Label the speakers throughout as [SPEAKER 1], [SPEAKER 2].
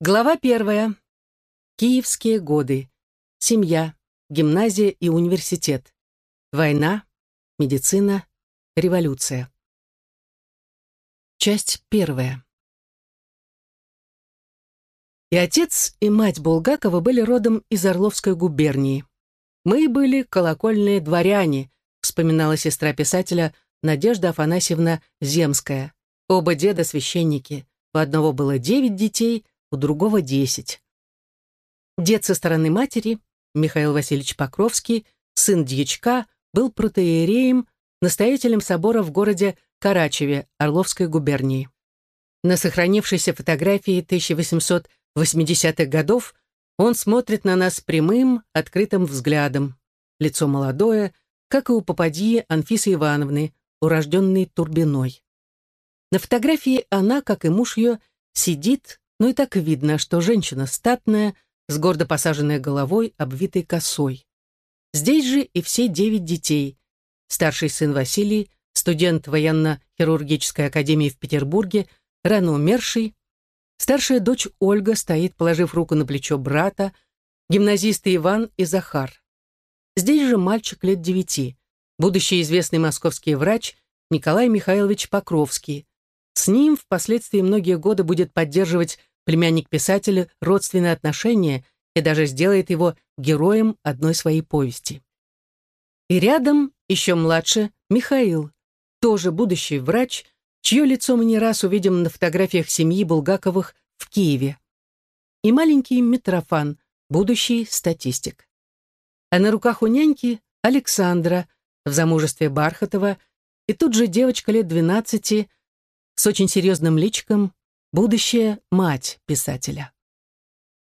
[SPEAKER 1] Глава первая. Киевские годы. Семья, гимназия и университет. Война, медицина, революция. Часть первая. И отец, и мать Булгакова были родом из Орловской губернии. «Мы были колокольные дворяне», вспоминала сестра писателя Надежда Афанасьевна Земская. Оба деда священники. У одного было девять детей, у другого десять. Дед со стороны матери, Михаил Васильевич Покровский, сын дьячка, был протеереем, настоятелем собора в городе Карачеве Орловской губернии. На сохранившейся фотографии 1880-х годов он смотрит на нас прямым, открытым взглядом. Лицо молодое, как и у попадьи Анфисы Ивановны, урожденной Турбиной. На фотографии она, как и муж ее, сидит, но и так видно, что женщина статная, с гордо посаженной головой, обвитой косой. Здесь же и все девять детей. Старший сын Василий, студент военно-хирургической академии в Петербурге, рано умерший. Старшая дочь Ольга стоит, положив руку на плечо брата, гимназисты Иван и Захар. Здесь же мальчик лет девяти, будущий известный московский врач Николай Михайлович Покровский, с ним впоследствии многие годы будет поддерживать племянник писателя родственные отношения и даже сделает его героем одной своей повести. И рядом, еще младше, Михаил, тоже будущий врач, чье лицо мы не раз увидим на фотографиях семьи Булгаковых в Киеве. И маленький Митрофан, будущий статистик. А на руках у няньки Александра, в замужестве Бархатова, и тут же девочка лет двенадцати с очень серьезным личиком, будущая мать писателя.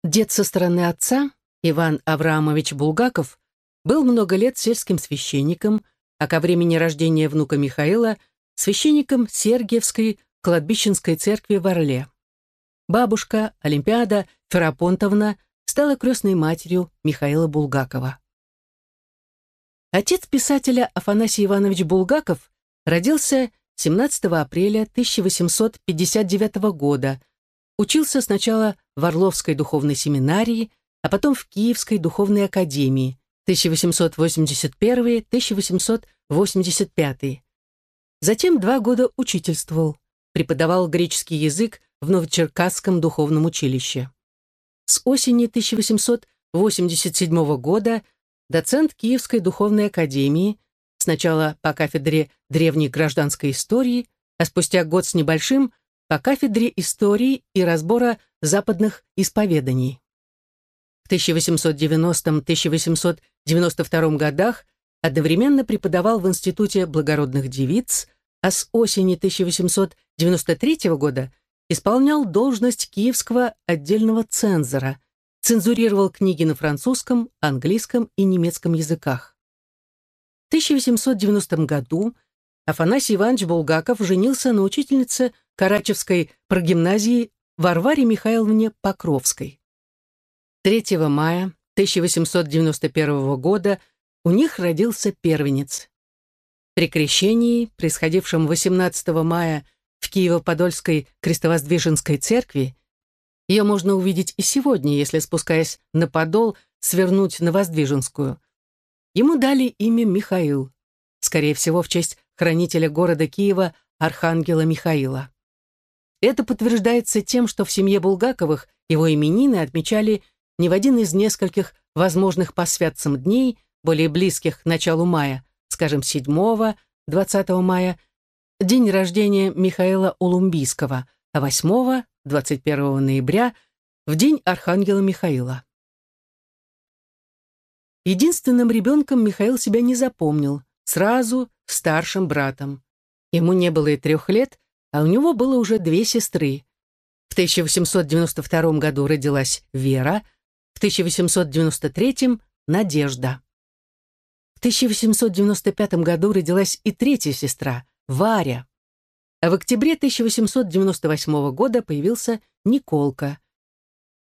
[SPEAKER 1] Дед со стороны отца, Иван Авраамович Булгаков, был много лет сельским священником, а ко времени рождения внука Михаила – священником Сергиевской кладбищенской церкви в Орле. Бабушка, Олимпиада Ферапонтовна, стала крестной матерью Михаила Булгакова. Отец писателя Афанасий Иванович Булгаков родился 17 апреля 1859 года. Учился сначала в Орловской духовной семинарии, а потом в Киевской духовной академии 1881-1885. Затем два года учительствовал, преподавал греческий язык в Новочеркасском духовном училище. С осени 1887 года доцент Киевской духовной академии, Сначала по кафедре древней гражданской истории, а спустя год с небольшим по кафедре истории и разбора западных исповеданий. В 1890-1892 годах одновременно преподавал в Институте благородных девиц, а с осени 1893 года исполнял должность киевского отдельного цензора, цензурировал книги на французском, английском и немецком языках. 1890 году Афанасий Иванович Булгаков женился на учительнице Карачевской прогимназии Варваре Михайловне Покровской. 3 мая 1891 года у них родился первенец. При крещении, происходившем 18 мая в Киево-Подольской крестовоздвиженской церкви, ее можно увидеть и сегодня, если, спускаясь на Подол, свернуть на Воздвиженскую. Ему дали имя Михаил, скорее всего, в честь хранителя города Киева Архангела Михаила. Это подтверждается тем, что в семье Булгаковых его именины отмечали не в один из нескольких возможных по святцам дней, более близких к началу мая, скажем, 7-20 мая, день рождения Михаила Улумбийского, а 8-21 ноября в день Архангела Михаила. Единственным ребенком Михаил себя не запомнил, сразу старшим братом. Ему не было и трех лет, а у него было уже две сестры. В 1892 году родилась Вера, в 1893 – Надежда. В 1895 году родилась и третья сестра, Варя. А в октябре 1898 года появился Николка.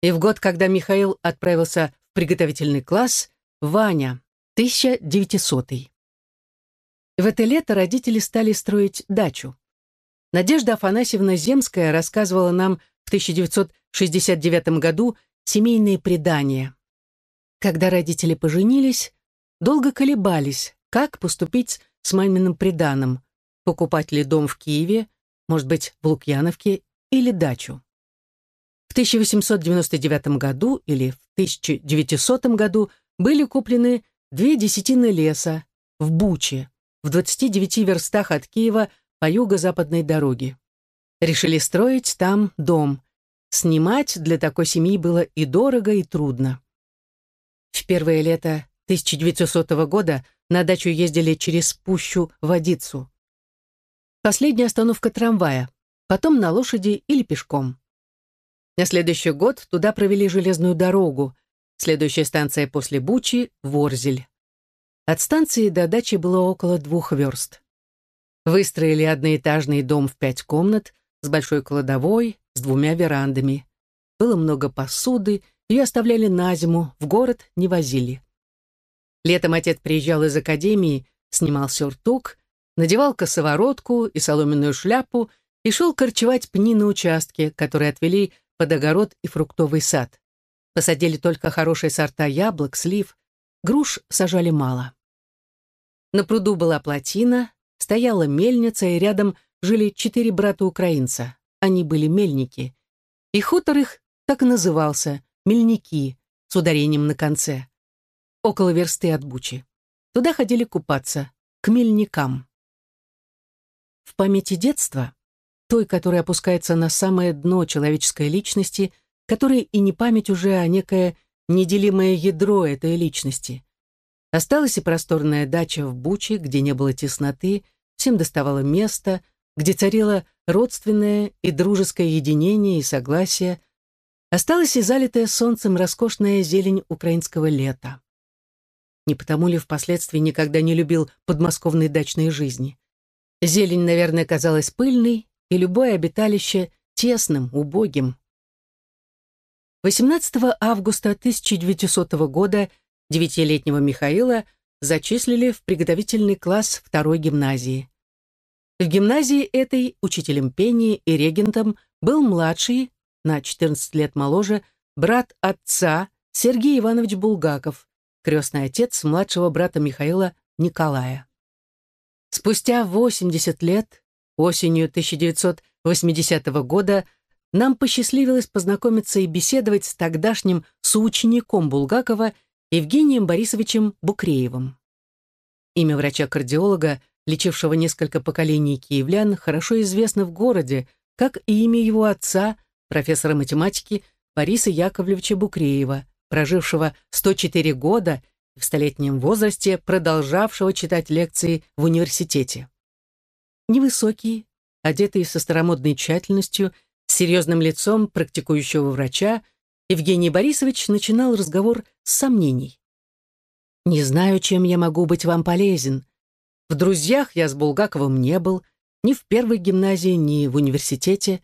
[SPEAKER 1] И в год, когда Михаил отправился в приготовительный класс, Ваня, 1900 -й. В это лето родители стали строить дачу. Надежда Афанасьевна Земская рассказывала нам в 1069 году семейные предания. Когда родители поженились, долго колебались, как поступить с маминым приданым, покупать ли дом в Киеве, может быть, в Лукьяновке или дачу. В 1899 году или в 1900 году были куплены две десятины леса в Буче, в 29 верстах от Киева по юго-западной дороге. Решили строить там дом. Снимать для такой семьи было и дорого, и трудно. В первое лето 1900 года на дачу ездили через пущу Водицу. Последняя остановка трамвая, потом на лошади или пешком. На следующий год туда провели железную дорогу. Следующая станция после Бучи — Ворзель. От станции до дачи было около двух верст. Выстроили одноэтажный дом в пять комнат с большой кладовой, с двумя верандами. Было много посуды, ее оставляли на зиму, в город не возили. Летом отец приезжал из академии, снимал сюртук, надевал косоворотку и соломенную шляпу и шел корчевать пни на участке, которые отвели под огород и фруктовый сад. Посадили только хорошие сорта яблок, слив, груш сажали мало. На пруду была плотина, стояла мельница, и рядом жили четыре брата-украинца. Они были мельники. И хутор их так и назывался Мельники с ударением на конце. Около версты от Бучи. Туда ходили купаться, к мельникам. В памяти детства, той, которая опускается на самое дно человеческой личности, которая и не память уже, а некое неделимое ядро этой личности. Осталась и просторная дача в Буче, где не было тесноты, всем доставало место, где царило родственное и дружеское единение и согласие, Осталась и залитая солнцем роскошная зелень украинского лета. Не потому ли впоследствии никогда не любил подмосковной дачной жизни? Зелень, наверное, казалась пыльной, и любое обиталище тесным, убогим. 18 августа 1900 года девятилетнего Михаила зачислили в приготовительный класс второй гимназии. В гимназии этой учителем пения и регентом был младший, на 14 лет моложе, брат отца Сергей Иванович Булгаков, крестный отец младшего брата Михаила Николая. Спустя 80 лет, осенью 1980 года, нам посчастливилось познакомиться и беседовать с тогдашним соучеником Булгакова Евгением Борисовичем Букреевым. Имя врача-кардиолога, лечившего несколько поколений киевлян, хорошо известно в городе, как и имя его отца – профессора математики Бориса Яковлевича Букреева, прожившего 104 года и в столетнем возрасте продолжавшего читать лекции в университете. Невысокий, одетый со старомодной тщательностью, серьезным лицом практикующего врача, Евгений Борисович начинал разговор с сомнений. «Не знаю, чем я могу быть вам полезен. В друзьях я с Булгаковым не был, ни в первой гимназии, ни в университете.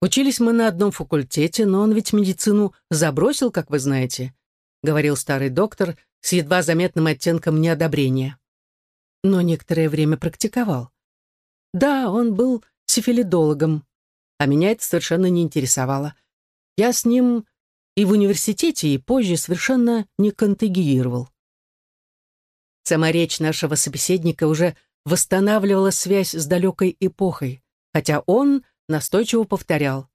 [SPEAKER 1] Учились мы на одном факультете, но он ведь медицину забросил, как вы знаете», говорил старый доктор с едва заметным оттенком неодобрения. Но некоторое время практиковал. Да, он был сифилидологом, а меня это совершенно не интересовало. Я с ним и в университете, и позже совершенно не контагиировал. Сама речь нашего собеседника уже восстанавливала связь с далекой эпохой, хотя он настойчиво повторял.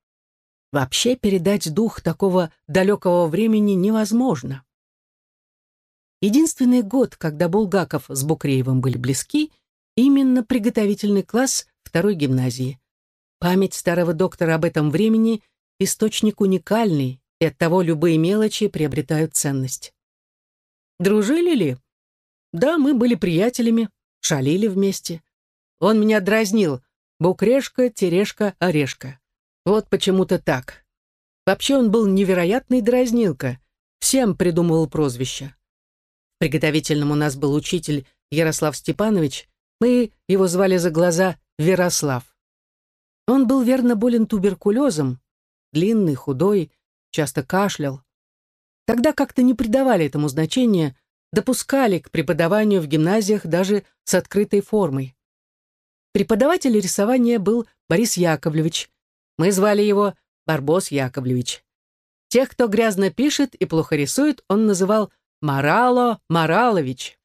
[SPEAKER 1] Вообще передать дух такого далекого времени невозможно. Единственный год, когда Булгаков с Букреевым были близки, именно приготовительный класс второй гимназии. Память старого доктора об этом времени – источник уникальный, и оттого любые мелочи приобретают ценность. Дружили ли? Да, мы были приятелями, шалили вместе. Он меня дразнил, Букрешка, Терешка, Орешка. Вот почему-то так. Вообще он был невероятный дразнилка. Всем придумывал прозвища. Приготовительным у нас был учитель Ярослав Степанович. Мы его звали за глаза Верослав. Он был верно болен туберкулезом, длинный, худой, часто кашлял. Тогда как-то не придавали этому значения, допускали к преподаванию в гимназиях даже с открытой формой. Преподаватель рисования был Борис Яковлевич. Мы звали его Барбос Яковлевич. Тех, кто грязно пишет и плохо рисует, он называл Морало Моралович.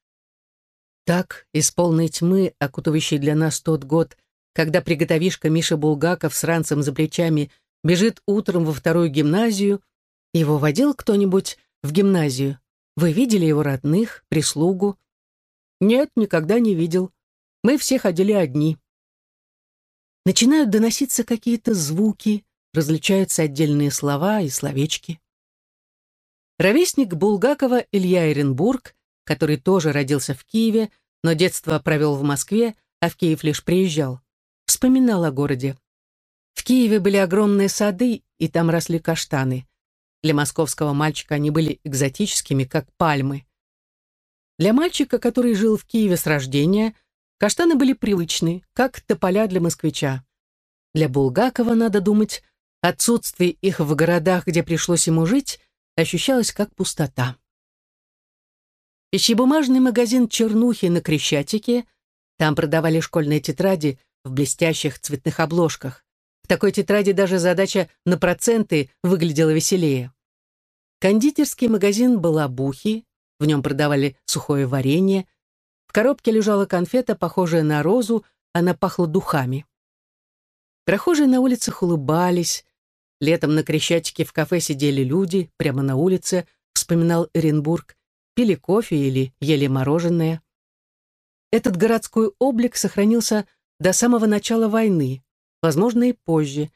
[SPEAKER 1] Так, из полной тьмы, окутывающей для нас тот год, когда приготовишка Миша Булгаков с ранцем за плечами бежит утром во вторую гимназию, его водил кто-нибудь в гимназию? Вы видели его родных, прислугу? Нет, никогда не видел. Мы все ходили одни. Начинают доноситься какие-то звуки, различаются отдельные слова и словечки. Ровесник Булгакова Илья Эренбург, который тоже родился в Киеве, но детство провел в Москве, а в Киев лишь приезжал, вспоминал о городе. В Киеве были огромные сады, и там росли каштаны. Для московского мальчика они были экзотическими, как пальмы. Для мальчика, который жил в Киеве с рождения, каштаны были привычны, как тополя для москвича. Для Булгакова, надо думать, отсутствие их в городах, где пришлось ему жить, ощущалось как пустота. Пищебумажный магазин «Чернухи» на Крещатике, там продавали школьные тетради в блестящих цветных обложках. В такой тетради даже задача на проценты выглядела веселее. Кондитерский магазин «Балабухи», в нем продавали сухое варенье. В коробке лежала конфета, похожая на розу, она пахла духами. Прохожие на улицах улыбались. Летом на Крещатике в кафе сидели люди, прямо на улице, вспоминал Эренбург, пили кофе или ели мороженое. Этот городской облик сохранился до самого начала войны возможно, и позже.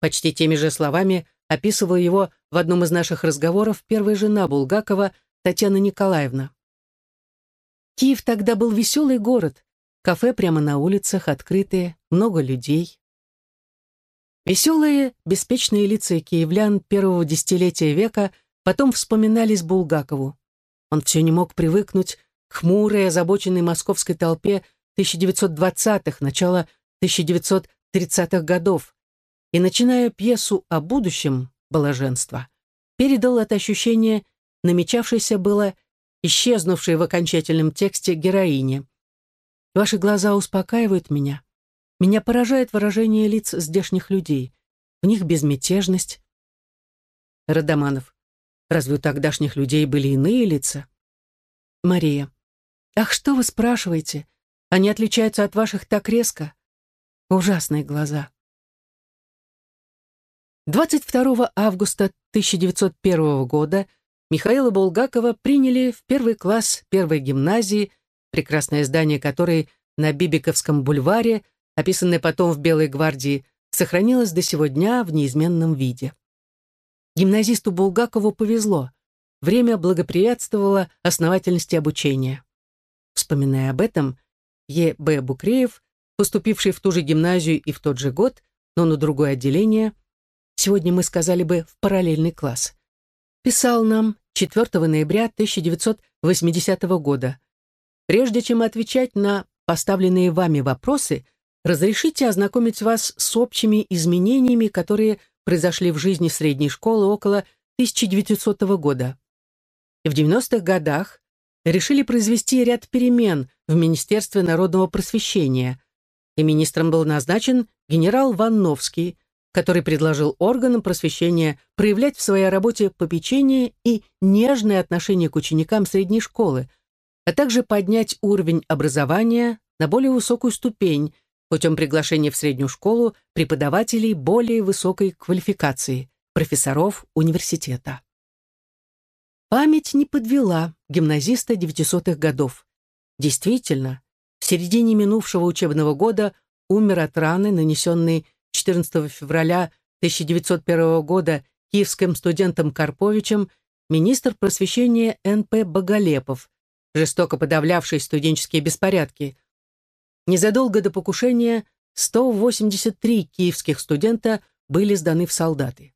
[SPEAKER 1] Почти теми же словами описывала его в одном из наших разговоров первая жена Булгакова Татьяна Николаевна. Киев тогда был веселый город, кафе прямо на улицах, открытые, много людей. Веселые, беспечные лица киевлян первого десятилетия века потом вспоминались Булгакову. Он все не мог привыкнуть к хмурой, озабоченной московской толпе 1920-х, начала 1930 30-х годов и, начиная пьесу о будущем, блаженства, передал это ощущение, намечавшееся было, исчезнувшей в окончательном тексте героине. Ваши глаза успокаивают меня. Меня поражает выражение лиц здешних людей. В них безмятежность. Радаманов. Разве у тогдашних людей были иные лица? Мария. Ах, что вы спрашиваете? Они отличаются от ваших так резко. Ужасные глаза. 22 августа 1901 года Михаила Булгакова приняли в первый класс первой гимназии, прекрасное здание которой на Бибиковском бульваре, описанное потом в Белой гвардии, сохранилось до сего дня в неизменном виде. Гимназисту Булгакову повезло. Время благоприятствовало основательности обучения. Вспоминая об этом, Е. Б. Букреев поступивший в ту же гимназию и в тот же год, но на другое отделение, сегодня мы сказали бы в параллельный класс, писал нам 4 ноября 1980 года. Прежде чем отвечать на поставленные вами вопросы, разрешите ознакомить вас с общими изменениями, которые произошли в жизни средней школы около 1900 года. В 90-х годах решили произвести ряд перемен в Министерстве народного просвещения, и министром был назначен генерал Ванновский, который предложил органам просвещения проявлять в своей работе попечение и нежное отношение к ученикам средней школы, а также поднять уровень образования на более высокую ступень путем приглашения в среднюю школу преподавателей более высокой квалификации, профессоров университета. Память не подвела гимназиста 900-х годов. Действительно, в середине минувшего учебного года умер от раны, нанесенной 14 февраля 1901 года киевским студентом Карповичем министр просвещения Н.П. Боголепов, жестоко подавлявший студенческие беспорядки. Незадолго до покушения 183 киевских студента были сданы в солдаты.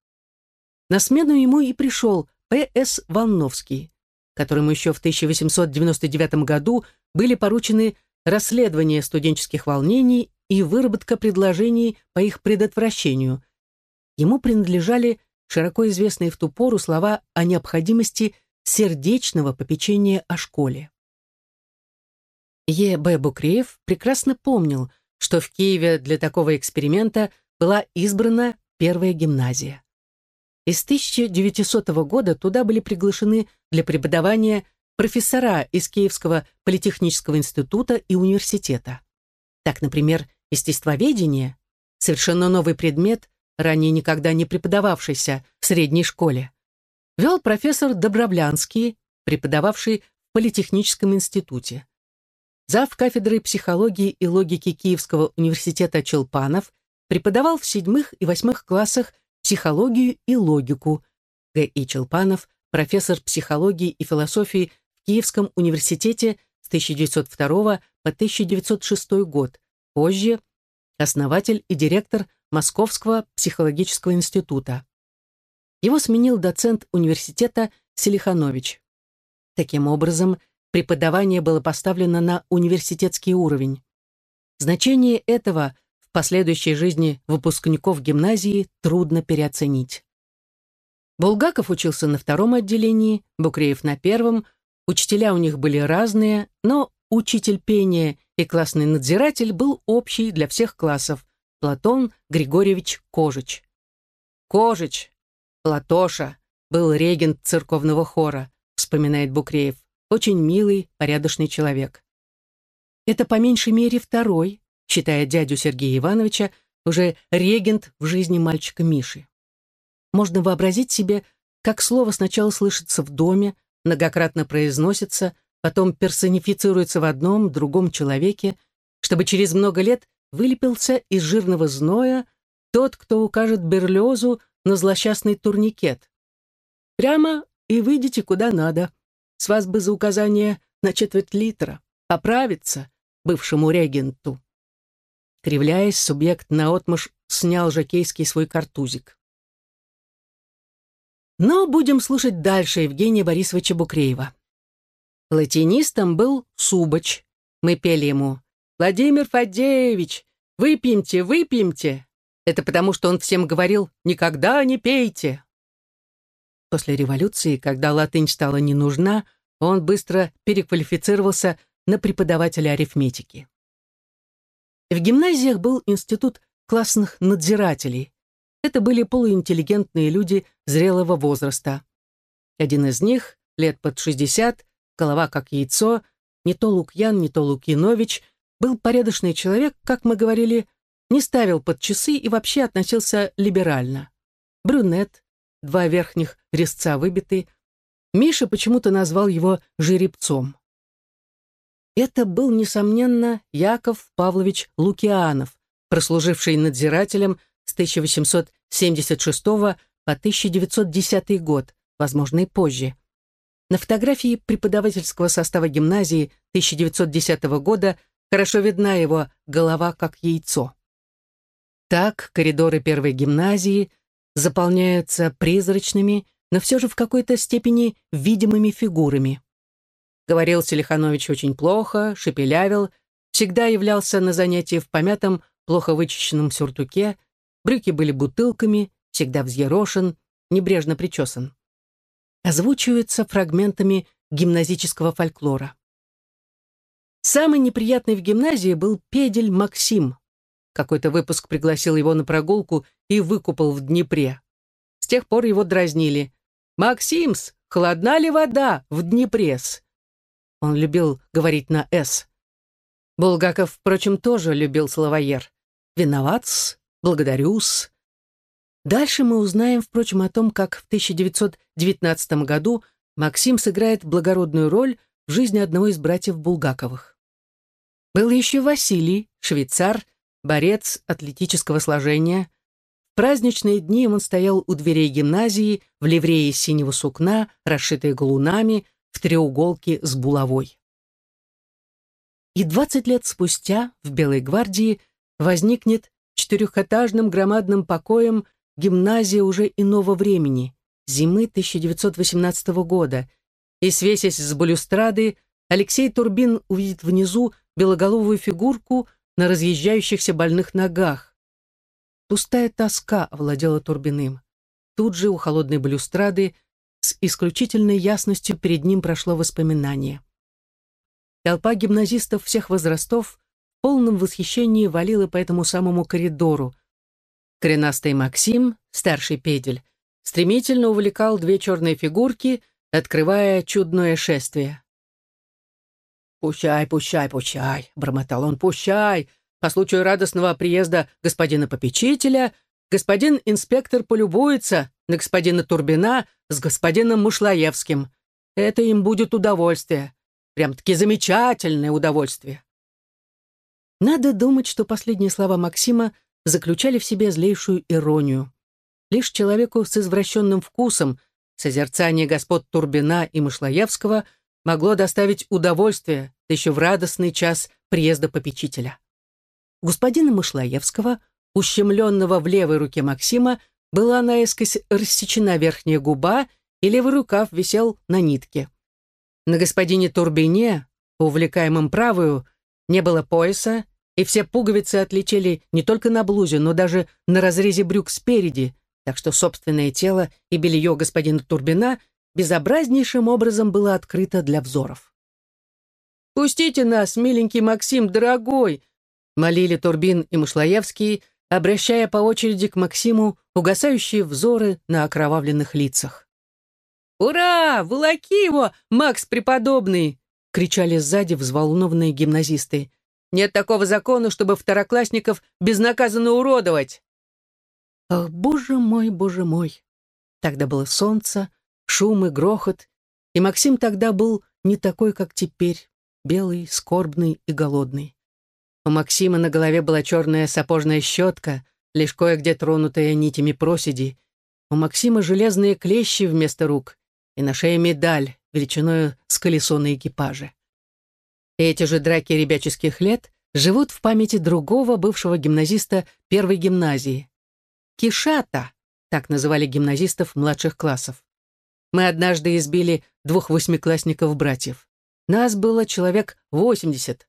[SPEAKER 1] На смену ему и пришел П.С. Ванновский, которому еще в 1899 году были поручены расследование студенческих волнений и выработка предложений по их предотвращению. Ему принадлежали широко известные в ту пору слова о необходимости сердечного попечения о школе. Е. Б. Букреев прекрасно помнил, что в Киеве для такого эксперимента была избрана первая гимназия. И с 1900 года туда были приглашены для преподавания профессора из Киевского политехнического института и университета. Так, например, естествоведение, совершенно новый предмет, ранее никогда не преподававшийся в средней школе, вел профессор Добровлянский, преподававший в Политехническом институте. Зав. кафедры психологии и логики Киевского университета Челпанов преподавал в седьмых и восьмых классах психологию и логику. Г. И. Челпанов, профессор психологии и философии в Киевском университете с 1902 по 1906 год, позже основатель и директор Московского психологического института. Его сменил доцент университета Селиханович. Таким образом, преподавание было поставлено на университетский уровень. Значение этого – в последующей жизни выпускников гимназии трудно переоценить. Булгаков учился на втором отделении, Букреев на первом, учителя у них были разные, но учитель пения и классный надзиратель был общий для всех классов – Платон Григорьевич Кожич. Кожич, Платоша, был регент церковного хора, вспоминает Букреев, очень милый, порядочный человек. Это по меньшей мере второй, считая дядю Сергея Ивановича уже регент в жизни мальчика Миши. Можно вообразить себе, как слово сначала слышится в доме, многократно произносится, потом персонифицируется в одном, другом человеке, чтобы через много лет вылепился из жирного зноя тот, кто укажет Берлезу на злосчастный турникет. Прямо и выйдите куда надо. С вас бы за указание на четверть литра. Поправиться бывшему регенту. Кривляясь, субъект наотмашь снял жакейский свой картузик. Но будем слушать дальше Евгения Борисовича Букреева. Латинистом был Субач. Мы пели ему «Владимир Фадеевич, выпьемте, выпьемте!» Это потому, что он всем говорил «никогда не пейте». После революции, когда латынь стала не нужна, он быстро переквалифицировался на преподавателя арифметики. В гимназиях был институт классных надзирателей. Это были полуинтеллигентные люди зрелого возраста. Один из них, лет под 60, голова как яйцо, не то Лукьян, не то Лукинович, был порядочный человек, как мы говорили, не ставил под часы и вообще относился либерально. Брюнет, два верхних резца выбиты. Миша почему-то назвал его жеребцом. Это был, несомненно, Яков Павлович Лукианов, прослуживший надзирателем с 1876 по 1910 год, возможно, и позже. На фотографии преподавательского состава гимназии 1910 года хорошо видна его голова как яйцо. Так коридоры первой гимназии заполняются призрачными, но все же в какой-то степени видимыми фигурами. Говорил Селиханович очень плохо, шепелявил, всегда являлся на занятии в помятом, плохо вычищенном сюртуке, брюки были бутылками, всегда взъерошен, небрежно причесан. Озвучивается фрагментами гимназического фольклора. Самый неприятный в гимназии был педель Максим. Какой-то выпуск пригласил его на прогулку и выкупал в Днепре. С тех пор его дразнили. «Максимс, холодна ли вода в Днепрес?» Он любил говорить на «с». Булгаков, впрочем, тоже любил словоер. «Виноват-с», «благодарю-с». Дальше мы узнаем, впрочем, о том, как в 1919 году Максим сыграет благородную роль в жизни одного из братьев Булгаковых. Был еще Василий, швейцар, борец атлетического сложения. В праздничные дни он стоял у дверей гимназии в ливрее синего сукна, расшитой галунами, в треуголке с булавой. И двадцать лет спустя в Белой гвардии возникнет четырехэтажным громадным покоем гимназия уже иного времени, зимы 1918 года, и, свесясь с балюстрады, Алексей Турбин увидит внизу белоголовую фигурку на разъезжающихся больных ногах. Пустая тоска овладела Турбиным. Тут же у холодной балюстрады с исключительной ясностью перед ним прошло воспоминание. Толпа гимназистов всех возрастов в полном восхищении валила по этому самому коридору. Коренастый Максим, старший педель, стремительно увлекал две черные фигурки, открывая чудное шествие. «Пущай, пущай, пущай», — бормотал он, — «пущай. По случаю радостного приезда господина попечителя господин инспектор полюбуется на господина Турбина с господином Мушлаевским. Это им будет удовольствие. Прям-таки замечательное удовольствие». Надо думать, что последние слова Максима заключали в себе злейшую иронию. Лишь человеку с извращенным вкусом созерцание господ Турбина и Мышлоевского — могло доставить удовольствие еще в радостный час приезда попечителя. Господина Мышлоевского, ущемленного в левой руке Максима, была наискось рассечена верхняя губа, и левый рукав висел на нитке. На господине Турбине, увлекаемом правую, не было пояса, и все пуговицы отлетели не только на блузе, но даже на разрезе брюк спереди, так что собственное тело и белье господина Турбина безобразнейшим образом было открыто для взоров. «Пустите нас, миленький Максим, дорогой!» молили Турбин и Мышлоевский, обращая по очереди к Максиму угасающие взоры на окровавленных лицах. «Ура! Волоки его, Макс преподобный!» — кричали сзади взволнованные гимназисты. «Нет такого закона, чтобы второклассников безнаказанно уродовать!» Ах, боже мой, боже мой! Тогда было солнце, шум и грохот, и Максим тогда был не такой, как теперь, белый, скорбный и голодный. У Максима на голове была черная сапожная щетка, лишь кое-где тронутая нитями проседи. У Максима железные клещи вместо рук, и на шее медаль, величиною с колесо на экипаже. Эти же драки ребяческих лет живут в памяти другого бывшего гимназиста первой гимназии. Кишата, так называли гимназистов младших классов. Мы однажды избили двух восьмиклассников-братьев. Нас было человек восемьдесят.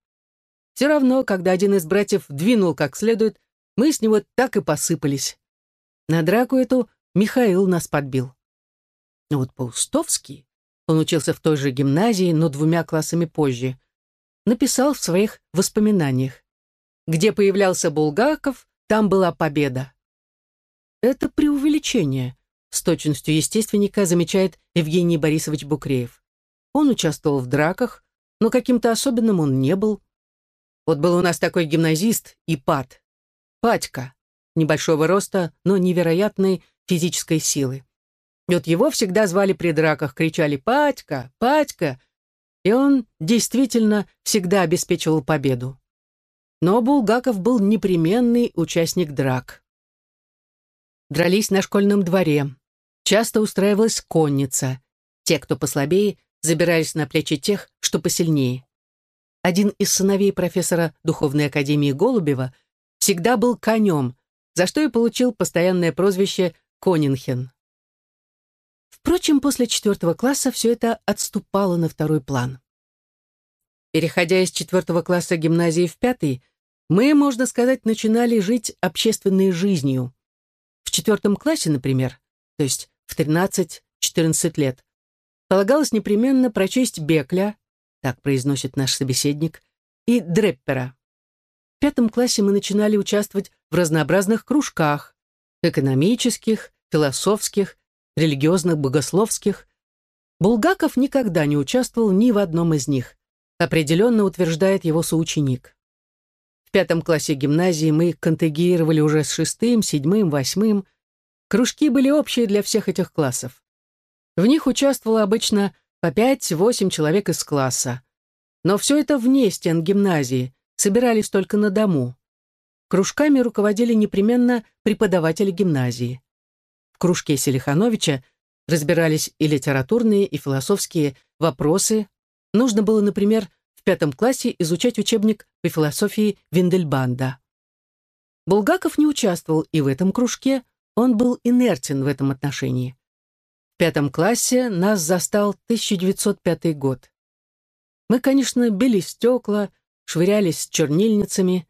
[SPEAKER 1] Все равно, когда один из братьев двинул как следует, мы с него так и посыпались. На драку эту Михаил нас подбил. Но вот Паустовский, он учился в той же гимназии, но двумя классами позже, написал в своих воспоминаниях. Где появлялся Булгаков, там была победа. Это преувеличение с точностью естественника замечает Евгений Борисович Букреев. Он участвовал в драках, но каким-то особенным он не был. Вот был у нас такой гимназист Ипат, Патька, небольшого роста, но невероятной физической силы. И вот его всегда звали при драках, кричали «Патька! Патька!» И он действительно всегда обеспечивал победу. Но Булгаков был непременный участник драк. Дрались на школьном дворе, Часто устраивалась конница. Те, кто послабее, забирались на плечи тех, что посильнее. Один из сыновей профессора Духовной Академии Голубева всегда был конем, за что и получил постоянное прозвище Конинхен. Впрочем, после четвертого класса все это отступало на второй план. Переходя из четвертого класса гимназии в пятый, мы, можно сказать, начинали жить общественной жизнью. В четвертом классе, например, то есть в 13-14 лет, полагалось непременно прочесть Бекля, так произносит наш собеседник, и Дреппера. В пятом классе мы начинали участвовать в разнообразных кружках, экономических, философских, религиозных, богословских. Булгаков никогда не участвовал ни в одном из них, определенно утверждает его соученик. В пятом классе гимназии мы контегировали уже с шестым, седьмым, восьмым, Кружки были общие для всех этих классов. В них участвовало обычно по 5-8 человек из класса. Но все это вне стен гимназии, собирались только на дому. Кружками руководили непременно преподаватели гимназии. В кружке Селихановича разбирались и литературные, и философские вопросы. Нужно было, например, в пятом классе изучать учебник по философии Виндельбанда. Булгаков не участвовал и в этом кружке, он был инертен в этом отношении. Пятом классе нас застал 1905 год. Мы, конечно, били стекла, швырялись чернильницами.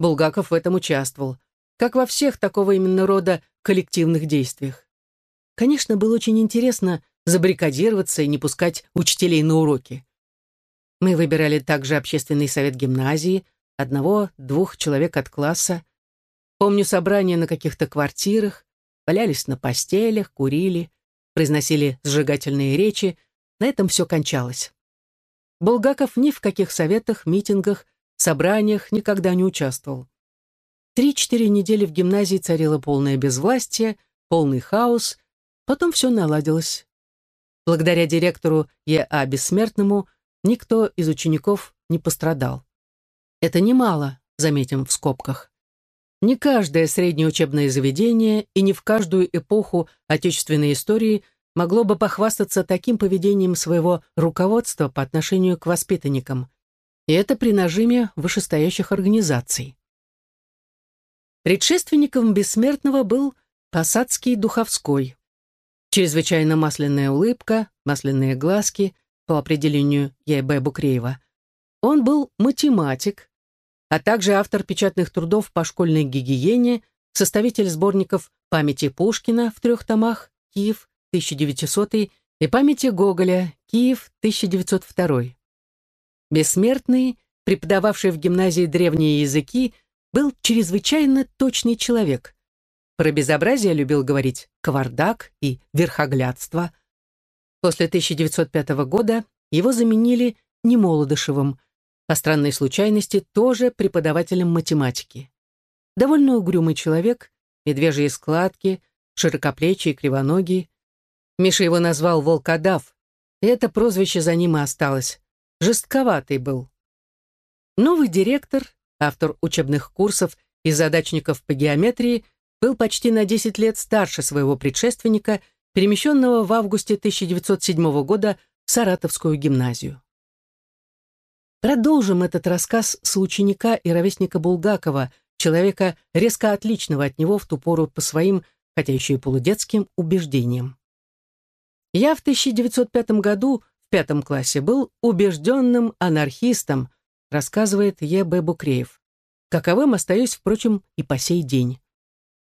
[SPEAKER 1] Булгаков в этом участвовал, как во всех такого именно рода коллективных действиях. Конечно, было очень интересно забаррикадироваться и не пускать учителей на уроки. Мы выбирали также общественный совет гимназии, одного-двух человек от класса. Помню собрания на каких-то квартирах, валялись на постелях, курили, произносили сжигательные речи, на этом все кончалось. Булгаков ни в каких советах, митингах, собраниях никогда не участвовал. Три-четыре недели в гимназии царило полное безвластие, полный хаос, потом все наладилось. Благодаря директору Е.А. Бессмертному никто из учеников не пострадал. Это немало, заметим в скобках. Не каждое среднее учебное заведение и не в каждую эпоху отечественной истории могло бы похвастаться таким поведением своего руководства по отношению к воспитанникам. И это при нажиме вышестоящих организаций. Предшественником Бессмертного был Посадский Духовской. Чрезвычайно масляная улыбка, масляные глазки, по определению Е.Б. Букреева. Он был математик, а также автор печатных трудов по школьной гигиене, составитель сборников «Памяти Пушкина» в трех томах, Киев, 1900 и «Памяти Гоголя», Киев, 1902. Бессмертный, преподававший в гимназии древние языки, был чрезвычайно точный человек. Про безобразие любил говорить кавардак и верхоглядство. После 1905 года его заменили Немолодышевым, по странной случайности тоже преподавателем математики. Довольно угрюмый человек, медвежьи складки, широкоплечий кривоногий. Миша его назвал «волкодав», и это прозвище за ним и осталось. Жестковатый был. Новый директор, автор учебных курсов и задачников по геометрии, был почти на 10 лет старше своего предшественника, перемещенного в августе 1907 года в Саратовскую гимназию. Продолжим этот рассказ с ученика и ровесника Булгакова, человека, резко отличного от него в ту пору по своим, хотя еще и полудетским, убеждениям. Я в 1905 году в пятом классе был убежденным анархистом, рассказывает Е.Б. Букреев. Каковым остаюсь, впрочем, и по сей день.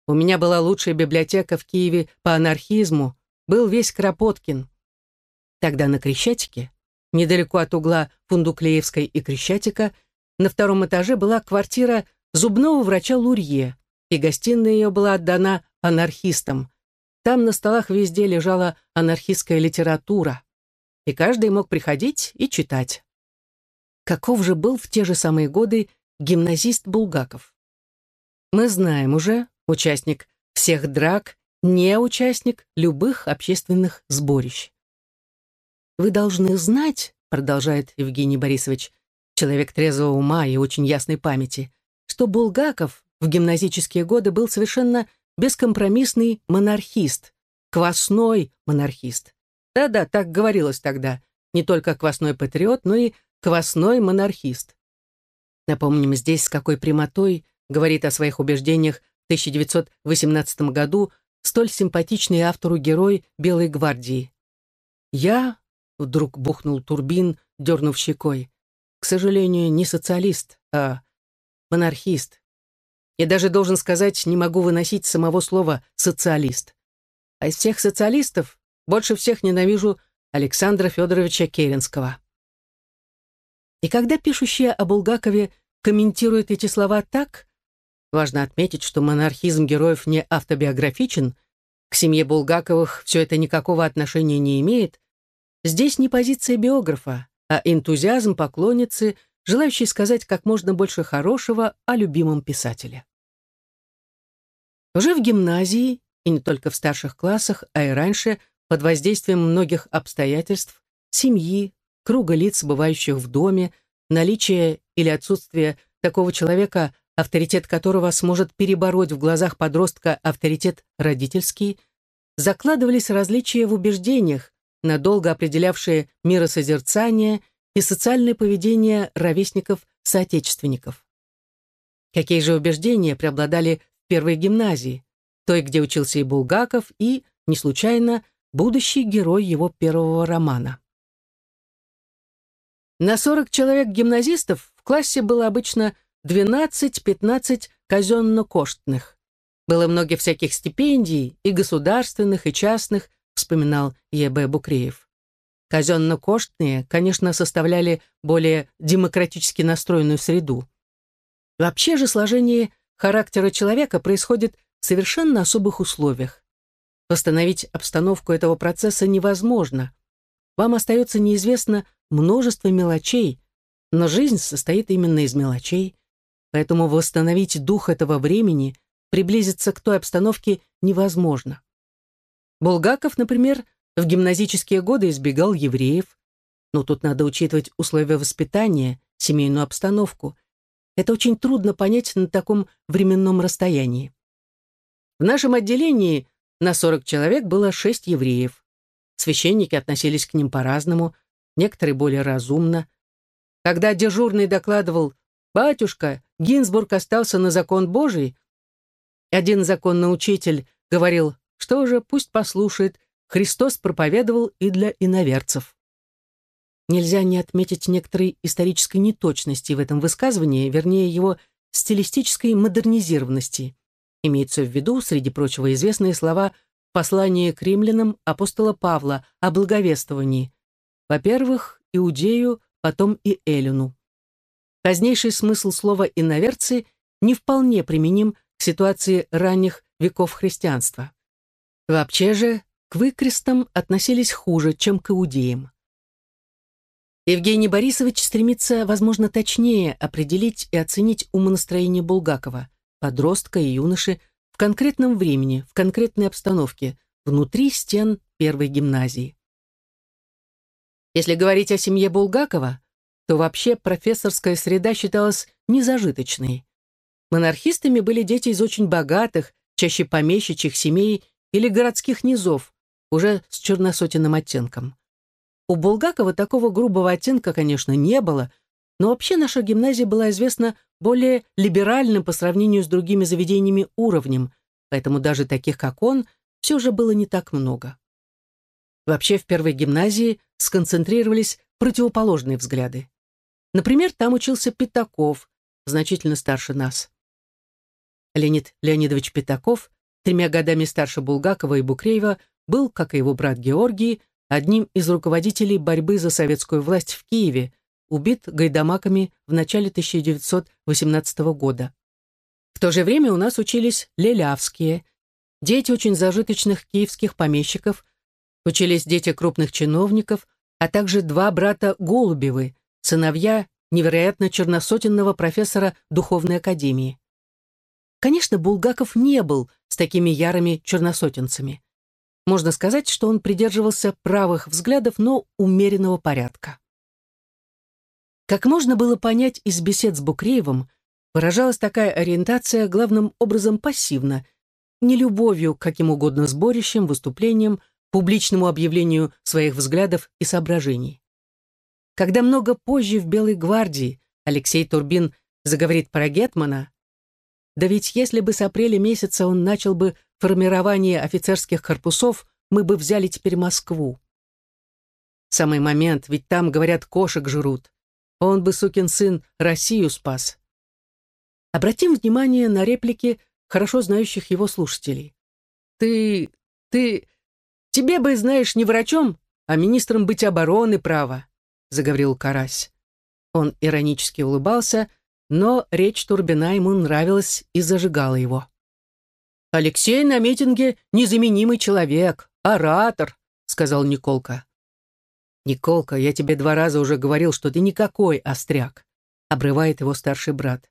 [SPEAKER 1] У меня была лучшая библиотека в Киеве по анархизму, был весь Кропоткин. Тогда на Крещатике Недалеко от угла Фундуклеевской и Крещатика на втором этаже была квартира зубного врача Лурье, и гостиная ее была отдана анархистам. Там на столах везде лежала анархистская литература, и каждый мог приходить и читать. Каков же был в те же самые годы гимназист Булгаков? Мы знаем уже, участник всех драк, не участник любых общественных сборищ. «Вы должны знать», — продолжает Евгений Борисович, человек трезвого ума и очень ясной памяти, что Булгаков в гимназические годы был совершенно бескомпромиссный монархист, квасной монархист. Да-да, так говорилось тогда. Не только квасной патриот, но и квасной монархист. Напомним здесь, с какой прямотой говорит о своих убеждениях в 1918 году столь симпатичный автору герой Белой гвардии. «Я, Вдруг бухнул Турбин, дернув щекой. К сожалению, не социалист, а монархист. Я даже должен сказать, не могу выносить самого слова «социалист». А из всех социалистов больше всех ненавижу Александра Федоровича Керенского. И когда пишущие о Булгакове комментируют эти слова так, важно отметить, что монархизм героев не автобиографичен, к семье Булгаковых все это никакого отношения не имеет, Здесь не позиция биографа, а энтузиазм поклонницы, желающей сказать как можно больше хорошего о любимом писателе. Уже в гимназии, и не только в старших классах, а и раньше, под воздействием многих обстоятельств, семьи, круга лиц, бывающих в доме, наличие или отсутствие такого человека, авторитет которого сможет перебороть в глазах подростка авторитет родительский, закладывались различия в убеждениях, надолго определявшие миросозерцание и социальное поведение ровесников-соотечественников. Какие же убеждения преобладали в первой гимназии, той, где учился и Булгаков, и, не случайно, будущий герой его первого романа. На 40 человек-гимназистов в классе было обычно 12-15 казенно-коштных. Было много всяких стипендий, и государственных, и частных, вспоминал Е.Б. Букреев. Казенно-коштные, конечно, составляли более демократически настроенную среду. Вообще же сложение характера человека происходит в совершенно особых условиях. восстановить обстановку этого процесса невозможно. Вам остается неизвестно множество мелочей, но жизнь состоит именно из мелочей, поэтому восстановить дух этого времени, приблизиться к той обстановке невозможно. Булгаков, например, в гимназические годы избегал евреев, но тут надо учитывать условия воспитания, семейную обстановку. Это очень трудно понять на таком временном расстоянии. В нашем отделении на 40 человек было 6 евреев. Священники относились к ним по-разному, некоторые более разумно. Когда дежурный докладывал «Батюшка, Гинзбург остался на закон Божий», один законный учитель говорил «Что же, пусть послушает, Христос проповедовал и для иноверцев». Нельзя не отметить некоторой исторической неточности в этом высказывании, вернее, его стилистической модернизированности. Имеются в виду, среди прочего, известные слова послания к римлянам апостола Павла о благовествовании. Во-первых, Иудею, потом и Эллину. Позднейший смысл слова «иноверцы» не вполне применим к ситуации ранних веков христианства. Вообще же к выкрестам относились хуже, чем к иудеям. Евгений Борисович стремится, возможно, точнее определить и оценить умонастроение Булгакова, подростка и юноши, в конкретном времени, в конкретной обстановке, внутри стен первой гимназии. Если говорить о семье Булгакова, то вообще профессорская среда считалась незажиточной. Монархистами были дети из очень богатых, чаще помещичьих семей или городских низов, уже с черносотенным оттенком. У Булгакова такого грубого оттенка, конечно, не было, но вообще наша гимназия была известна более либеральным по сравнению с другими заведениями уровнем, поэтому даже таких, как он, все же было не так много. Вообще в первой гимназии сконцентрировались противоположные взгляды. Например, там учился Пятаков, значительно старше нас. Леонид Леонидович Пятаков, тремя годами старше Булгакова и Букреева, был, как и его брат Георгий, одним из руководителей борьбы за советскую власть в Киеве, убит гайдамаками в начале 1918 года. В то же время у нас учились лелявские, дети очень зажиточных киевских помещиков, учились дети крупных чиновников, а также два брата Голубевы, сыновья невероятно черносотенного профессора Духовной Академии. Конечно, Булгаков не был с такими ярыми черносотенцами. Можно сказать, что он придерживался правых взглядов, но умеренного порядка. Как можно было понять из бесед с Букреевым, выражалась такая ориентация главным образом пассивно, не любовью к каким угодно сборищам, выступлениям, публичному объявлению своих взглядов и соображений. Когда много позже в Белой гвардии Алексей Турбин заговорит про Гетмана, да ведь если бы с апреля месяца он начал бы формирование офицерских корпусов, мы бы взяли теперь Москву. Самый момент, ведь там, говорят, кошек жрут. Он бы, сукин сын, Россию спас. Обратим внимание на реплики хорошо знающих его слушателей. «Ты... ты... тебе бы, знаешь, не врачом, а министром быть обороны право», заговорил Карась. Он иронически улыбался, но речь Турбина ему нравилась и зажигала его. «Алексей на митинге незаменимый человек, оратор», — сказал Николка. «Николка, я тебе два раза уже говорил, что ты никакой остряк», — обрывает его старший брат.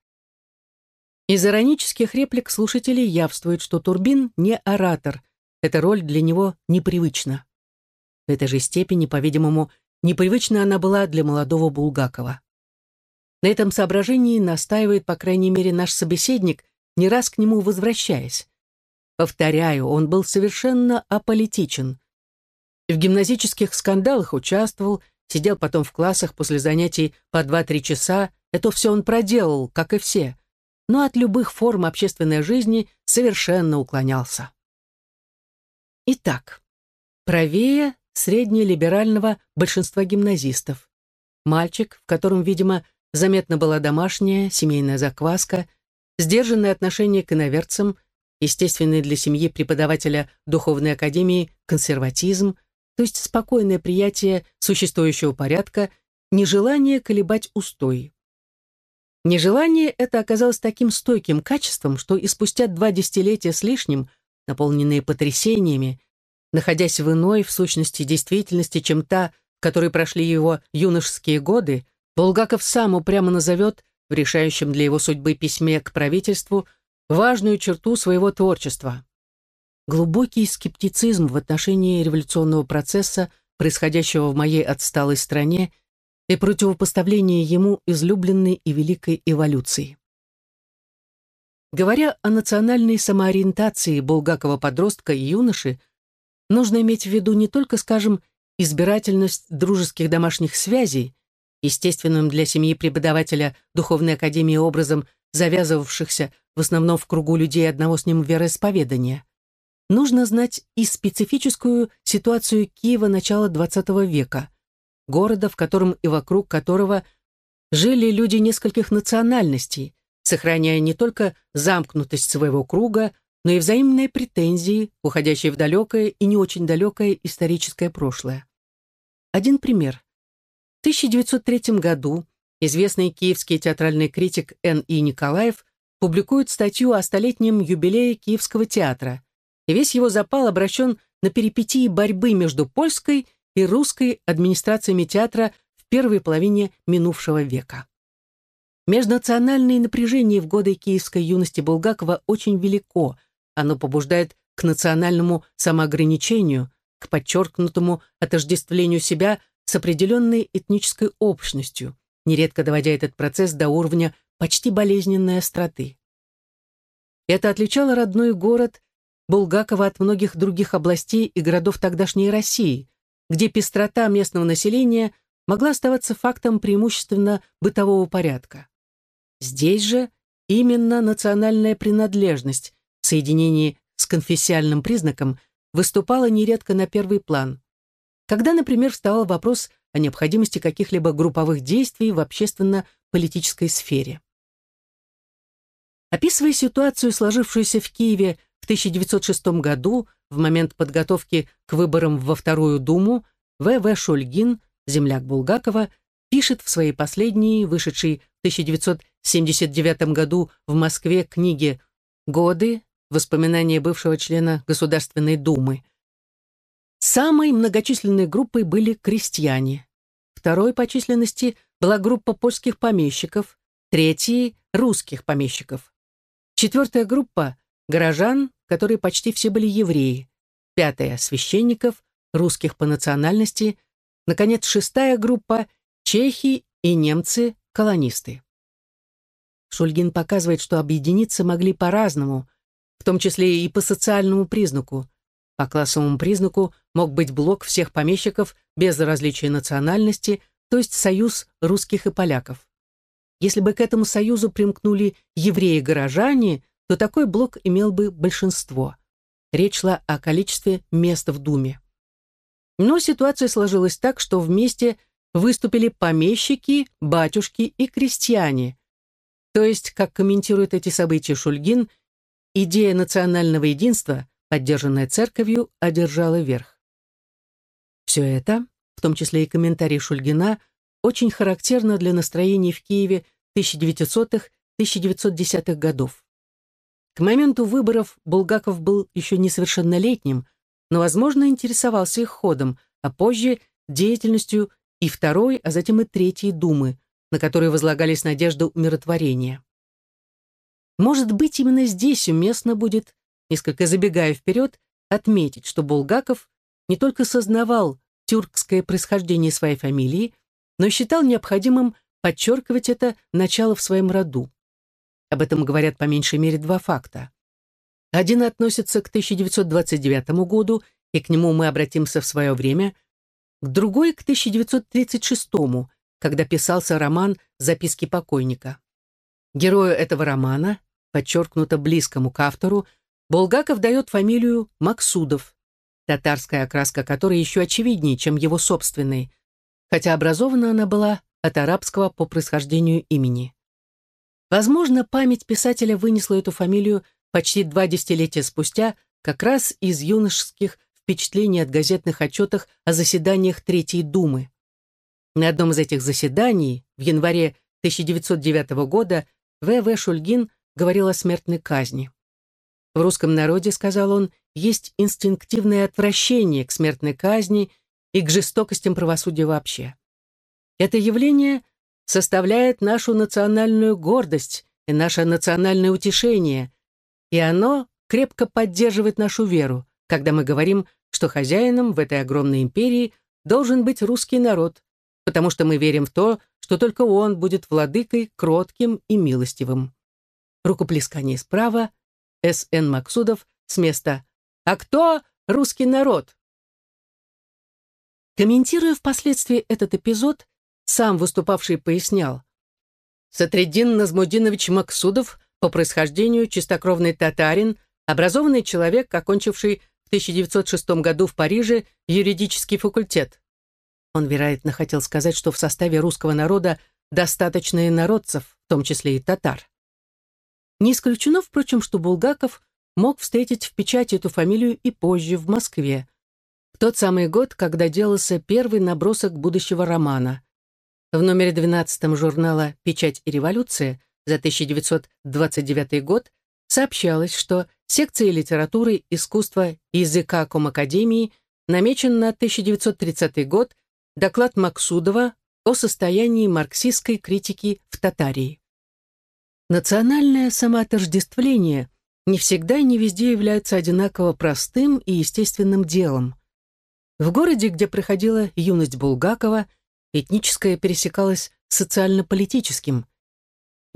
[SPEAKER 1] Из иронических реплик слушателей явствует, что Турбин не оратор, эта роль для него непривычна. В этой же степени, по-видимому, непривычна она была для молодого Булгакова. На этом соображении настаивает, по крайней мере, наш собеседник, не раз к нему возвращаясь. Повторяю, он был совершенно аполитичен. В гимназических скандалах участвовал, сидел потом в классах после занятий по 2-3 часа. Это все он проделал, как и все. Но от любых форм общественной жизни совершенно уклонялся. Итак, правее среднелиберального большинства гимназистов. Мальчик, в котором, видимо, заметна была домашняя, семейная закваска, сдержанное отношение к иноверцам, естественный для семьи преподавателя Духовной Академии консерватизм, то есть спокойное приятие существующего порядка, нежелание колебать устой. Нежелание это оказалось таким стойким качеством, что и спустя два десятилетия с лишним, наполненные потрясениями, находясь в иной, в сущности, действительности, чем та, в которой прошли его юношеские годы, Булгаков сам упрямо назовет в решающем для его судьбы письме к правительству важную черту своего творчества. Глубокий скептицизм в отношении революционного процесса, происходящего в моей отсталой стране, и противопоставление ему излюбленной и великой эволюции. Говоря о национальной самоориентации Булгакова-подростка и юноши, нужно иметь в виду не только, скажем, избирательность дружеских домашних связей, естественным для семьи преподавателя Духовной Академии образом завязывавшихся в основном в кругу людей одного с ним вероисповедания. Нужно знать и специфическую ситуацию Киева начала XX века, города, в котором и вокруг которого жили люди нескольких национальностей, сохраняя не только замкнутость своего круга, но и взаимные претензии, уходящие в далекое и не очень далекое историческое прошлое. Один пример. В 1903 году известный киевский театральный критик Н. И. Николаев публикует статью о столетнем юбилее Киевского театра, и весь его запал обращен на перипетии борьбы между польской и русской администрациями театра в первой половине минувшего века. Межнациональное напряжение в годы киевской юности Булгакова очень велико, оно побуждает к национальному самоограничению, к подчеркнутому отождествлению себя с определенной этнической общностью, нередко доводя этот процесс до уровня почти болезненной остроты. Это отличало родной город Булгакова от многих других областей и городов тогдашней России, где пестрота местного населения могла оставаться фактом преимущественно бытового порядка. Здесь же именно национальная принадлежность в соединении с конфессиальным признаком выступала нередко на первый план. Когда, например, вставал вопрос о необходимости каких-либо групповых действий в общественно-политической сфере. Описывая ситуацию, сложившуюся в Киеве в 1906 году, в момент подготовки к выборам во Вторую Думу, В.В. Шульгин, земляк Булгакова, пишет в своей последней, вышедшей в 1979 году в Москве книге «Годы. Воспоминания бывшего члена Государственной Думы». Самой многочисленной группой были крестьяне. Второй по численности была группа польских помещиков, третьей – русских помещиков. Четвертая группа – горожан, которые почти все были евреи. Пятая – священников, русских по национальности. Наконец, шестая группа – чехи и немцы-колонисты. Шульгин показывает, что объединиться могли по-разному, в том числе и по социальному признаку. По классовому признаку мог быть блок всех помещиков без различия национальности, то есть союз русских и поляков. Если бы к этому союзу примкнули евреи-горожане, то такой блок имел бы большинство. Речь шла о количестве мест в Думе. Но ситуация сложилась так, что вместе выступили помещики, батюшки и крестьяне. То есть, как комментирует эти события Шульгин, идея национального единства, поддержанная церковью, одержала верх. Все это, в том числе и комментарий Шульгина, очень характерно для настроений в Киеве 1900-1910-х годов. К моменту выборов Булгаков был еще несовершеннолетним, но, возможно, интересовался их ходом, а позже – деятельностью и второй, а затем и третьей Думы, на которой возлагались надежды умиротворения. Может быть, именно здесь уместно будет, несколько забегая вперед, отметить, что Булгаков не только сознавал тюркское происхождение своей фамилии, но считал необходимым подчеркивать это начало в своем роду. Об этом говорят по меньшей мере два факта. Один относится к 1929 году, и к нему мы обратимся в свое время, к другой — к 1936, когда писался роман «Записки покойника». Герою этого романа, подчеркнуто близкому к автору, Булгаков дает фамилию Максудов, татарская окраска которой еще очевиднее, чем его собственной, хотя образована она была от арабского по происхождению имени. Возможно, память писателя вынесла эту фамилию почти два десятилетия спустя как раз из юношеских впечатлений от газетных отчетах о заседаниях Третьей Думы. На одном из этих заседаний в январе 1909 года В.В. Шульгин говорил о смертной казни. В русском народе, сказал он, есть инстинктивное отвращение к смертной казни и к жестокостям правосудия вообще. Это явление составляет нашу национальную гордость и наше национальное утешение, и оно крепко поддерживает нашу веру, когда мы говорим, что хозяином в этой огромной империи должен быть русский народ, потому что мы верим в то, что только он будет владыкой, кротким и милостивым. Рукоплескание справа, С.Н. Максудов с места «А кто русский народ?» Комментируя впоследствии этот эпизод, сам выступавший пояснял. Сатридин Назмудинович Максудов по происхождению чистокровный татарин, образованный человек, окончивший в 1906 году в Париже юридический факультет. Он, вероятно, хотел сказать, что в составе русского народа достаточно инородцев, в том числе и татар. Не исключено, впрочем, что Булгаков мог встретить в печати эту фамилию и позже, в Москве, в тот самый год, когда делался первый набросок будущего романа. В номере 12 журнала «Печать и революция» за 1929 год сообщалось, что секция литературы, искусства и языка Комакадемии намечен на 1930 год доклад Максудова о состоянии марксистской критики в Татарии. Национальное самоотождествление не всегда и не везде является одинаково простым и естественным делом. В городе, где проходила юность Булгакова, этническое пересекалось социально-политическим,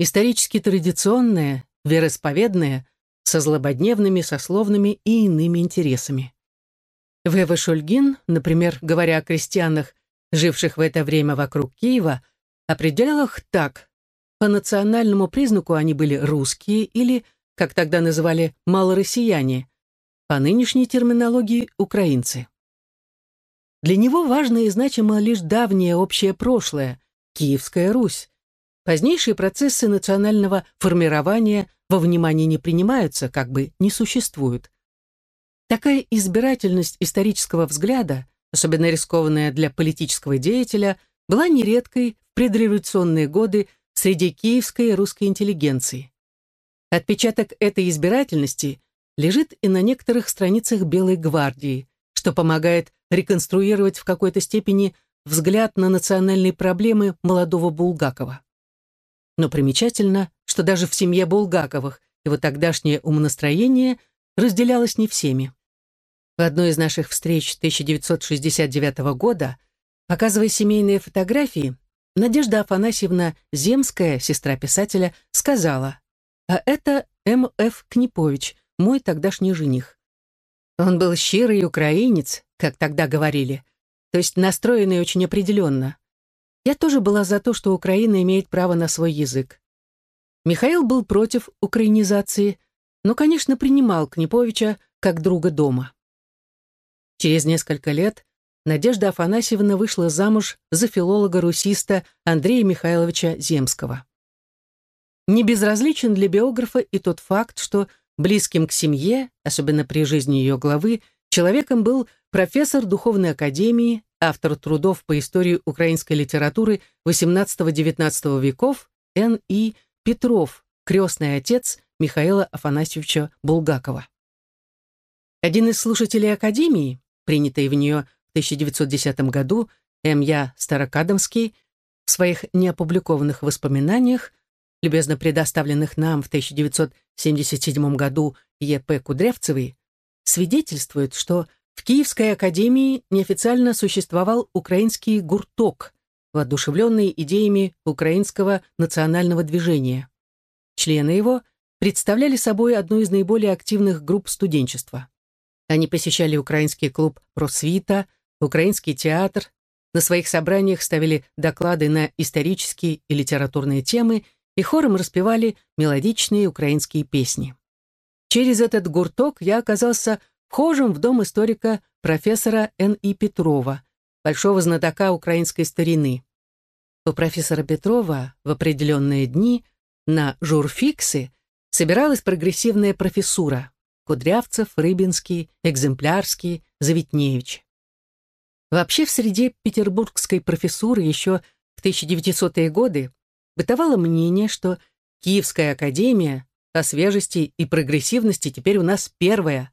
[SPEAKER 1] исторически традиционное, вероисповедное, со злободневными, сословными и иными интересами. В.В. Шульгин, например, говоря о крестьянах, живших в это время вокруг Киева, определял их так. По национальному признаку они были русские или, как тогда называли, малороссияне, по нынешней терминологии – украинцы. Для него важно и значимо лишь давнее общее прошлое – Киевская Русь. Позднейшие процессы национального формирования во внимание не принимаются, как бы не существуют. Такая избирательность исторического взгляда – особенно рискованная для политического деятеля, была нередкой в предреволюционные годы среди киевской и русской интеллигенции. Отпечаток этой избирательности лежит и на некоторых страницах Белой гвардии, что помогает реконструировать в какой-то степени взгляд на национальные проблемы молодого Булгакова. Но примечательно, что даже в семье Булгаковых его тогдашнее умонастроение разделялось не всеми. В одной из наших встреч 1969 года, показывая семейные фотографии, Надежда Афанасьевна Земская, сестра писателя, сказала, «А это М.Ф. Книпович, мой тогдашний жених. Он был щирый украинец, как тогда говорили, то есть настроенный очень определенно. Я тоже была за то, что Украина имеет право на свой язык. Михаил был против украинизации, но, конечно, принимал Книповича как друга дома. Через несколько лет Надежда Афанасьевна вышла замуж за филолога-русиста Андрея Михайловича Земского. Не безразличен для биографа и тот факт, что близким к семье, особенно при жизни ее главы, человеком был профессор Духовной Академии, автор трудов по истории украинской литературы XVIII-XIX веков Н.И. Петров, крестный отец Михаила Афанасьевича Булгакова. Один из слушателей Академии, принятый в нее 1910 году М.Я. Старокадомский, в своих неопубликованных воспоминаниях, любезно предоставленных нам в 1977 году Е.П. Кудрявцевой, свидетельствует, что в Киевской академии неофициально существовал украинский гурток, воодушевленный идеями украинского национального движения. Члены его представляли собой одну из наиболее активных групп студенчества. Они посещали украинский клуб «Просвита», украинский театр, на своих собраниях ставили доклады на исторические и литературные темы и хором распевали мелодичные украинские песни. Через этот гурток я оказался вхожим в дом историка профессора Н.И. Петрова, большого знатока украинской старины. У профессора Петрова в определенные дни на журфиксы собиралась прогрессивная профессура, Кудрявцев, Рыбинский, Экземплярский, Завитневич. Вообще в среде петербургской профессуры еще в 1900-е годы бытовало мнение, что Киевская академия о свежести и прогрессивности теперь у нас первая.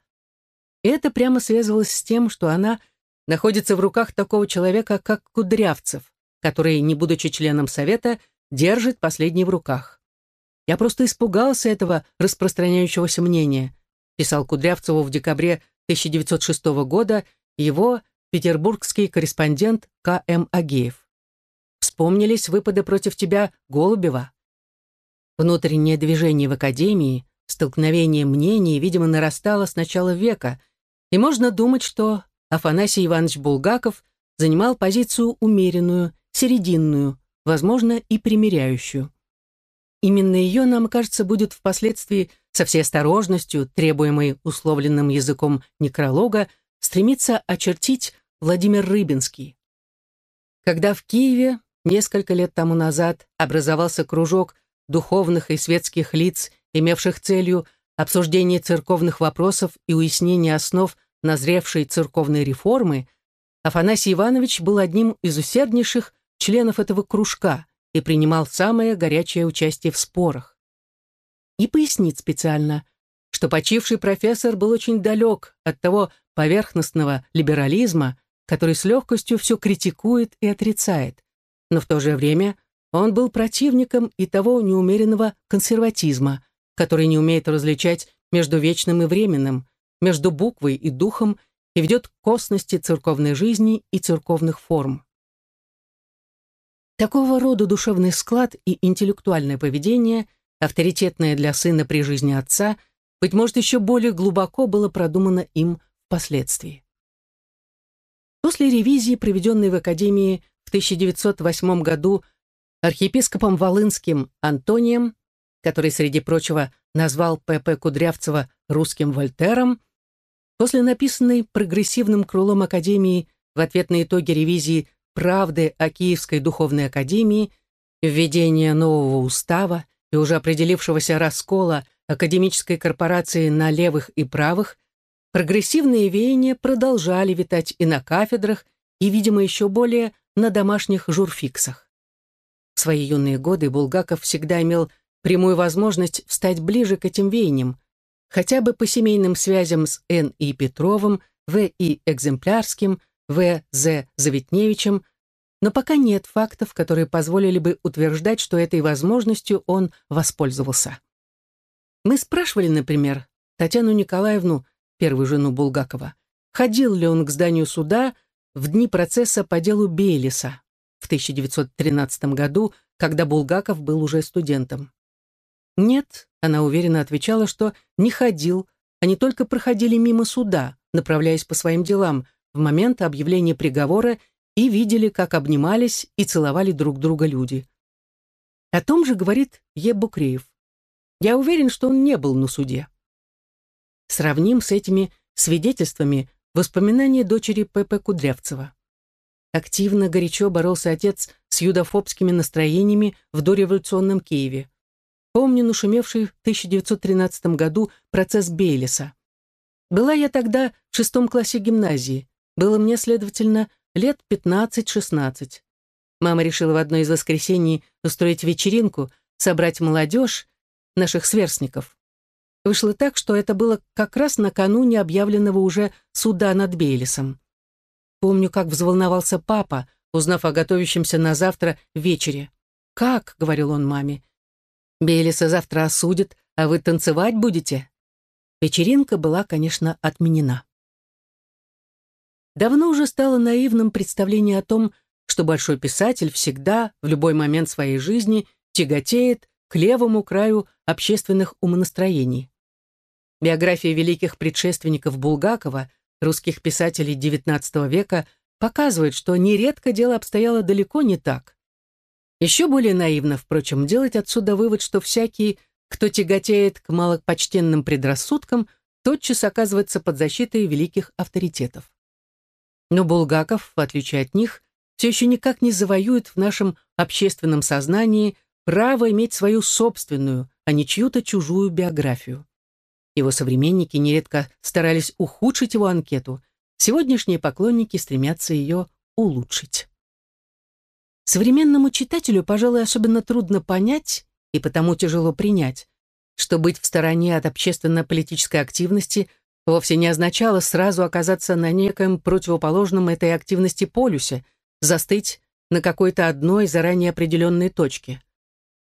[SPEAKER 1] И это прямо связывалось с тем, что она находится в руках такого человека, как Кудрявцев, который, не будучи членом Совета, держит последний в руках. Я просто испугался этого распространяющегося мнения, писал Кудрявцеву в декабре 1906 года его петербургский корреспондент К.М. Агеев. Вспомнились выпады против тебя Голубева. Внутреннее движение в Академии, столкновение мнений, видимо, нарастало с начала века, и можно думать, что Афанасий Иванович Булгаков занимал позицию умеренную, серединную, возможно, и примиряющую. Именно ее, нам кажется, будет впоследствии со всей осторожностью, требуемой условленным языком некролога, стремиться очертить Владимир Рыбинский. Когда в Киеве несколько лет тому назад образовался кружок духовных и светских лиц, имевших целью обсуждение церковных вопросов и уяснение основ назревшей церковной реформы, Афанасий Иванович был одним из усерднейших членов этого кружка и принимал самое горячее участие в спорах. И пояснит специально, что почивший профессор был очень далек от того поверхностного либерализма, который с легкостью все критикует и отрицает, но в то же время он был противником и того неумеренного консерватизма, который не умеет различать между вечным и временным, между буквой и духом и ведет к косности церковной жизни и церковных форм. Такого рода душевный склад и интеллектуальное поведение, авторитетное для сына при жизни отца, быть может, еще более глубоко было продумано им впоследствии. После ревизии, проведенной в Академии в 1908 году архиепископом Волынским Антонием, который, среди прочего, назвал П.П. Кудрявцева русским Вольтером, после написанной прогрессивным крылом Академии в ответ на итоги ревизии «Правды о Киевской духовной академии», введения нового устава и уже определившегося раскола академической корпорации на левых и правых, прогрессивные веяния продолжали витать и на кафедрах, и, видимо, еще более на домашних журфиксах. В свои юные годы Булгаков всегда имел прямую возможность встать ближе к этим веяниям, хотя бы по семейным связям с Н. И. Петровым, В. И. Экземплярским, В. З. Заветневичем, но пока нет фактов, которые позволили бы утверждать, что этой возможностью он воспользовался. Мы спрашивали, например, Татьяну Николаевну, первую жену Булгакова, ходил ли он к зданию суда в дни процесса по делу Бейлиса в 1913 году, когда Булгаков был уже студентом. Нет, она уверенно отвечала, что не ходил, они только проходили мимо суда, направляясь по своим делам, в момент объявления приговора и видели, как обнимались и целовали друг друга люди. О том же говорит Е. Букреев. Я уверен, что он не был на суде. Сравним с этими свидетельствами воспоминания дочери П.П. Кудрявцева. Активно, горячо боролся отец с юдофобскими настроениями в дореволюционном Киеве. Помню нашумевший в 1913 году процесс Бейлиса. Была я тогда в шестом классе гимназии. Было мне, следовательно, лет 15-16. Мама решила в одно из воскресений устроить вечеринку, собрать молодежь, наших сверстников. Вышло так, что это было как раз накануне объявленного уже суда над Бейлисом. Помню, как взволновался папа, узнав о готовящемся на завтра вечере. «Как?» — говорил он маме. Бейлиса завтра осудят, а вы танцевать будете?» Вечеринка была, конечно, отменена. Давно уже стало наивным представление о том, что большой писатель всегда, в любой момент своей жизни, тяготеет к левому краю общественных умонастроений. Биография великих предшественников Булгакова, русских писателей XIX века, показывает, что нередко дело обстояло далеко не так. Еще более наивно, впрочем, делать отсюда вывод, что всякий, кто тяготеет к малопочтенным предрассудкам, тотчас оказывается под защитой великих авторитетов. Но Булгаков, в отличие от них, все еще никак не завоюет в нашем общественном сознании право иметь свою собственную, а не чью-то чужую биографию. Его современники нередко старались ухудшить его анкету, сегодняшние поклонники стремятся ее улучшить. Современному читателю, пожалуй, особенно трудно понять и потому тяжело принять, что быть в стороне от общественно-политической активности вовсе не означало сразу оказаться на некоем противоположном этой активности полюсе, застыть на какой-то одной заранее определенной точке.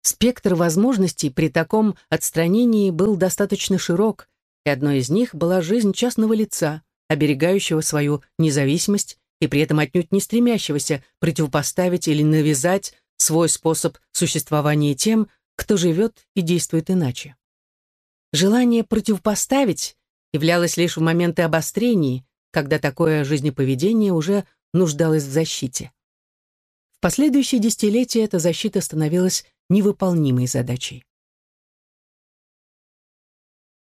[SPEAKER 1] Спектр возможностей при таком отстранении был достаточно широк, и одной из них была жизнь частного лица, оберегающего свою независимость и при этом отнюдь не стремящегося противопоставить или навязать свой способ существования тем, кто живет и действует иначе. Желание противопоставить являлось лишь в моменты обострений, когда такое жизнеповедение уже нуждалось в защите. В последующие десятилетия эта защита становилась невыполнимой задачей.